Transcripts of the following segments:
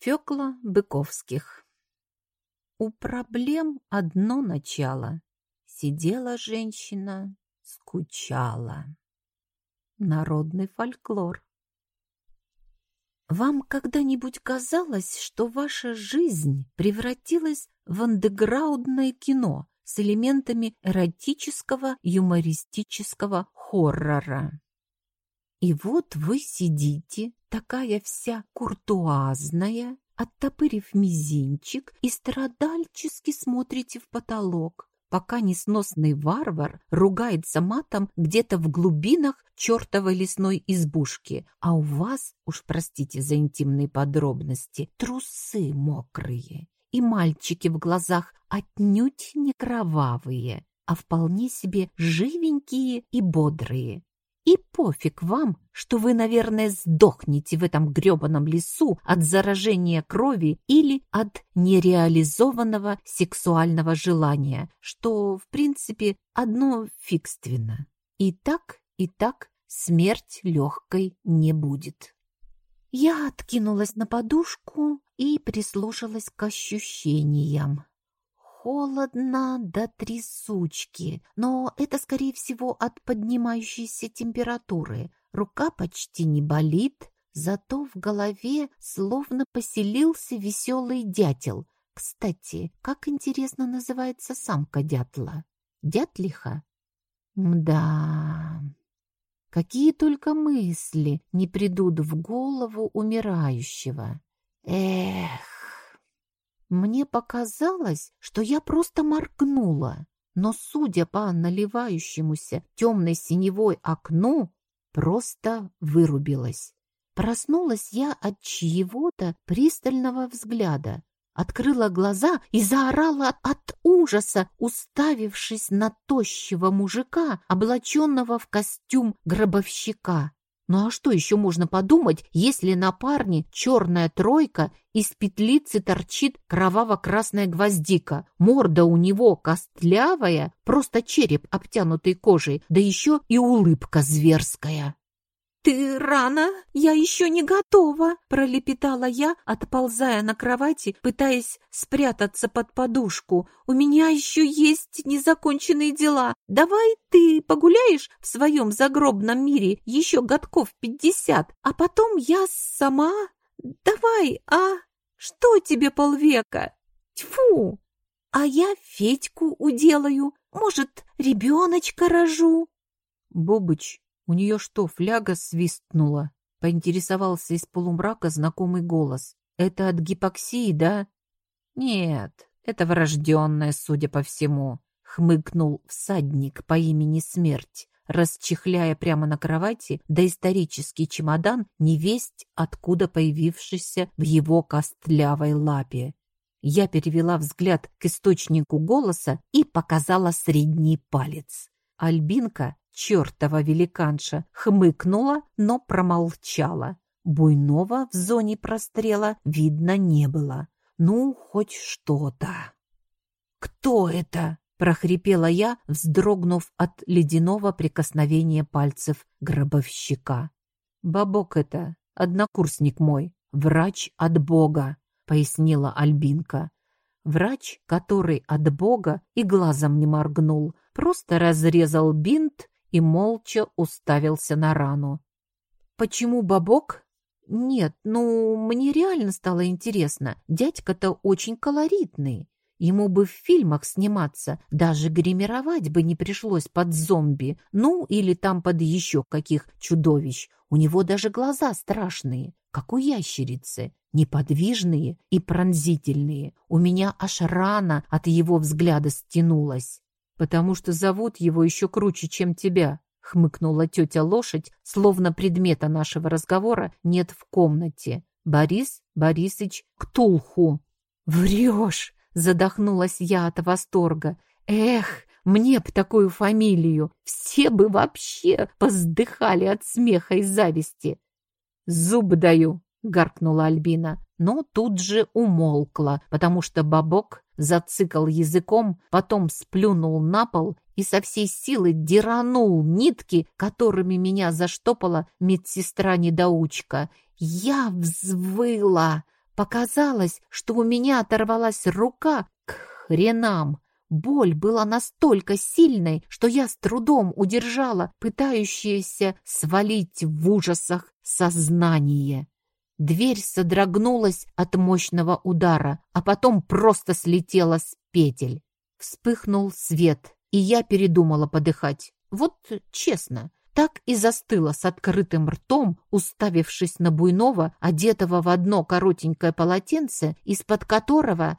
Фёкла Быковских. У проблем одно начало. Сидела женщина, скучала. Народный фольклор. Вам когда-нибудь казалось, что ваша жизнь превратилась в андеграундное кино с элементами эротического юмористического хоррора? И вот вы сидите, такая вся куртуазная, оттопырив мизинчик и страдальчески смотрите в потолок, пока несносный варвар ругается матом где-то в глубинах чертовой лесной избушки, а у вас, уж простите за интимные подробности, трусы мокрые, и мальчики в глазах отнюдь не кровавые, а вполне себе живенькие и бодрые. И пофиг вам, что вы, наверное, сдохнете в этом грёбаном лесу от заражения крови или от нереализованного сексуального желания, что, в принципе, одно фигственно. И так, и так смерть легкой не будет. Я откинулась на подушку и прислушалась к ощущениям. Холодно до трясучки, но это, скорее всего, от поднимающейся температуры. Рука почти не болит, зато в голове словно поселился веселый дятел. Кстати, как интересно называется самка дятла? Дятлиха? Мда... Какие только мысли не придут в голову умирающего. Эх! Мне показалось, что я просто моргнула, но, судя по наливающемуся темной синевой окну, просто вырубилась. Проснулась я от чьего-то пристального взгляда, открыла глаза и заорала от ужаса, уставившись на тощего мужика, облаченного в костюм гробовщика. Ну а что еще можно подумать, если на парне черная тройка, из петлицы торчит кроваво-красная гвоздика, морда у него костлявая, просто череп обтянутый кожей, да еще и улыбка зверская. «Ты рано, я еще не готова!» — пролепетала я, отползая на кровати, пытаясь спрятаться под подушку. «У меня еще есть незаконченные дела. Давай ты погуляешь в своем загробном мире еще годков пятьдесят, а потом я сама... Давай, а? Что тебе полвека? Тьфу! А я Федьку уделаю, может, ребеночка рожу?» Бобыч у нее что, фляга свистнула? Поинтересовался из полумрака знакомый голос. Это от гипоксии, да? Нет, это врожденное, судя по всему. Хмыкнул всадник по имени Смерть, расчехляя прямо на кровати доисторический чемодан, невесть, откуда появившийся в его костлявой лапе. Я перевела взгляд к источнику голоса и показала средний палец. Альбинка чертова великанша, хмыкнула, но промолчала. Буйного в зоне прострела видно не было. Ну, хоть что-то. «Кто это?» — прохрипела я, вздрогнув от ледяного прикосновения пальцев гробовщика. «Бабок это, однокурсник мой, врач от Бога», — пояснила Альбинка. Врач, который от Бога и глазом не моргнул, просто разрезал бинт и молча уставился на рану. «Почему бабок?» «Нет, ну, мне реально стало интересно. Дядька-то очень колоритный. Ему бы в фильмах сниматься, даже гримировать бы не пришлось под зомби, ну или там под еще каких чудовищ. У него даже глаза страшные, как у ящерицы, неподвижные и пронзительные. У меня аж рана от его взгляда стянулась потому что зовут его еще круче, чем тебя», — хмыкнула тетя лошадь, словно предмета нашего разговора нет в комнате. «Борис Борисыч Ктулху». «Врешь!» — задохнулась я от восторга. «Эх, мне б такую фамилию! Все бы вообще поздыхали от смеха и зависти!» «Зуб даю!» — гаркнула Альбина, но тут же умолкла, потому что бабок зацикал языком, потом сплюнул на пол и со всей силы деранул нитки, которыми меня заштопала медсестра-недоучка. Я взвыла, Показалось, что у меня оторвалась рука к хренам. Боль была настолько сильной, что я с трудом удержала пытающееся свалить в ужасах сознание. Дверь содрогнулась от мощного удара, а потом просто слетела с петель. Вспыхнул свет, и я передумала подыхать. Вот честно, так и застыла с открытым ртом, уставившись на Буйнова, одетого в одно коротенькое полотенце, из-под которого...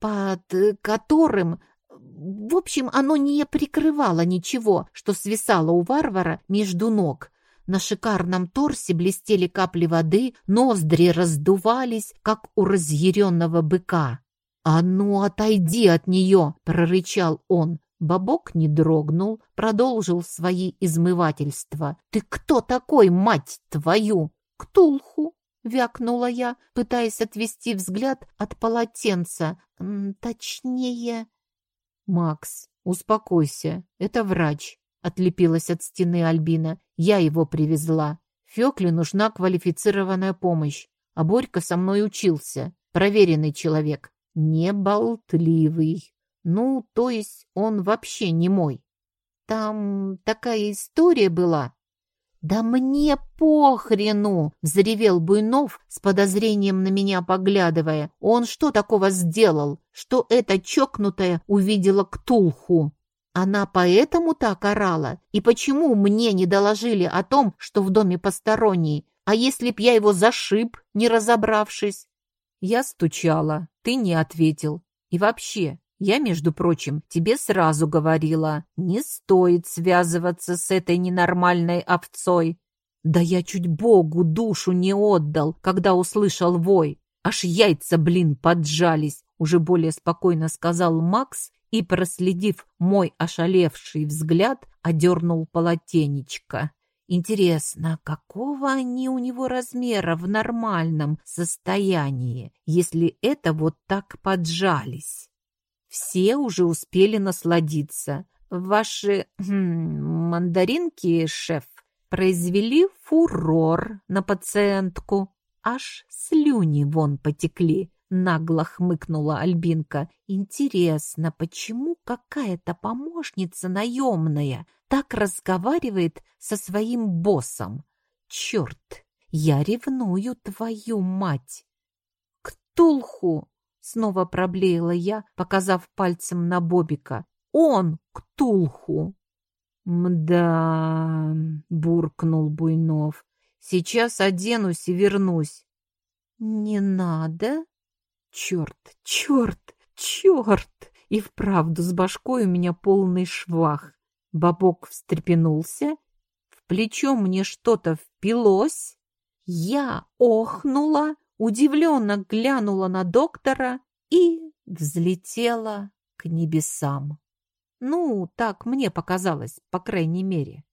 под которым... В общем, оно не прикрывало ничего, что свисало у варвара между ног. На шикарном торсе блестели капли воды, ноздри раздувались, как у разъяренного быка. «А ну, отойди от нее!» — прорычал он. Бабок не дрогнул, продолжил свои измывательства. «Ты кто такой, мать твою?» «Ктулху!» — вякнула я, пытаясь отвести взгляд от полотенца. «Точнее...» «Макс, успокойся, это врач», — отлепилась от стены Альбина. «Я его привезла. Фёкле нужна квалифицированная помощь, а Борька со мной учился. Проверенный человек, не болтливый». Ну, то есть он вообще не мой. Там такая история была. Да мне похрену, взревел Буйнов с подозрением на меня поглядывая. Он что такого сделал, что эта чокнутая увидела Ктулху? Она поэтому так орала? И почему мне не доложили о том, что в доме посторонний? А если б я его зашиб, не разобравшись? Я стучала, ты не ответил. И вообще, я, между прочим, тебе сразу говорила, не стоит связываться с этой ненормальной овцой. Да я чуть Богу душу не отдал, когда услышал вой. Аж яйца, блин, поджались, уже более спокойно сказал Макс и, проследив мой ошалевший взгляд, одернул полотенечко. Интересно, какого они у него размера в нормальном состоянии, если это вот так поджались? Все уже успели насладиться. Ваши хм, мандаринки, шеф, произвели фурор на пациентку. Аж слюни вон потекли, нагло хмыкнула Альбинка. Интересно, почему какая-то помощница наемная так разговаривает со своим боссом? Черт, я ревную твою мать. Ктулху, Снова проблеяла я, показав пальцем на Бобика. «Он к Тулху!» «Мда!» — буркнул Буйнов. «Сейчас оденусь и вернусь». «Не надо!» «Черт, черт, черт!» И вправду с башкой у меня полный швах. Бабок встрепенулся. В плечо мне что-то впилось. Я охнула, удивленно глянула на доктора и взлетела к небесам. Ну, так мне показалось, по крайней мере.